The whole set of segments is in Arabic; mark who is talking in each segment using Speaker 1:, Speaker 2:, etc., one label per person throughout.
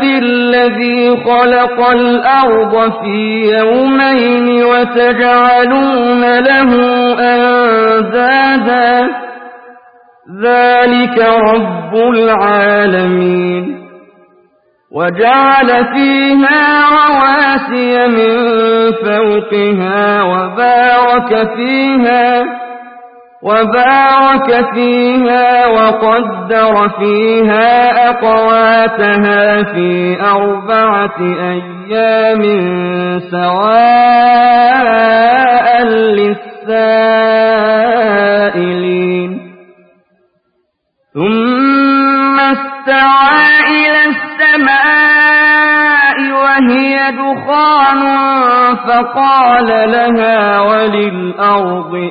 Speaker 1: بالذي خلق الأرض في يومين وتجعلون له أندادا ذلك رب العالمين وجعل فيها رواسي من فوقها وبارك فيها وبارك فيها وقدر فيها أقواتها في أربعة أيام سواء للسائلين. ثم استوى إلى السماء وهي دخان فقال لها وللأرض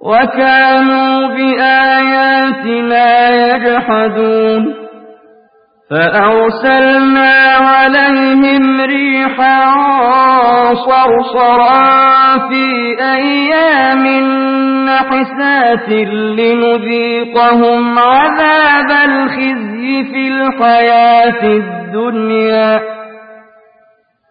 Speaker 1: وكانوا بآياتنا يجحدون فأرسلنا عليهم ريحا صرصرا في أيام حسات لنذيقهم عذاب الخزي في الحياة الدنيا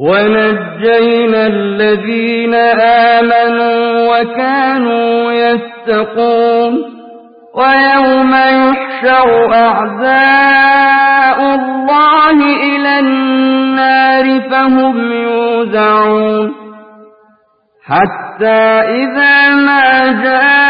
Speaker 1: ونجينا الذين آمنوا وكانوا يتقون ويوم يحشر أعداء الله إلى النار فهم يوزعون حتى إذا ما جاءوها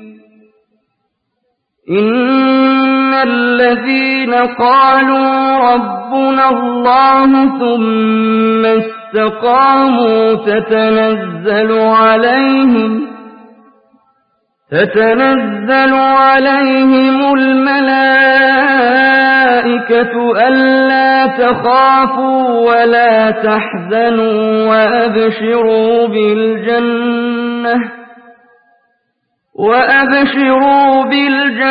Speaker 1: إن الذين قالوا ربنا الله ثم استقاموا تتنزل عليهم تتنزل عليهم الملائكة ألا تخافوا ولا تحزنوا وأبشروا بالجنة وأبشروا بالجنة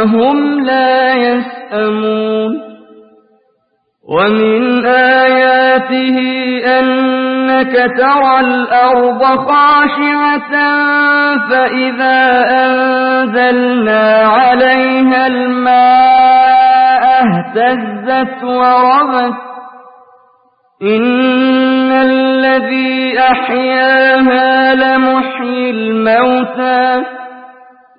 Speaker 1: وهم لا يسأمون ومن آياته أنك ترى الأرض خاشعة فإذا أنزلنا عليها الماء اهتزت وربت إن الذي أحياها لمحيي الموتى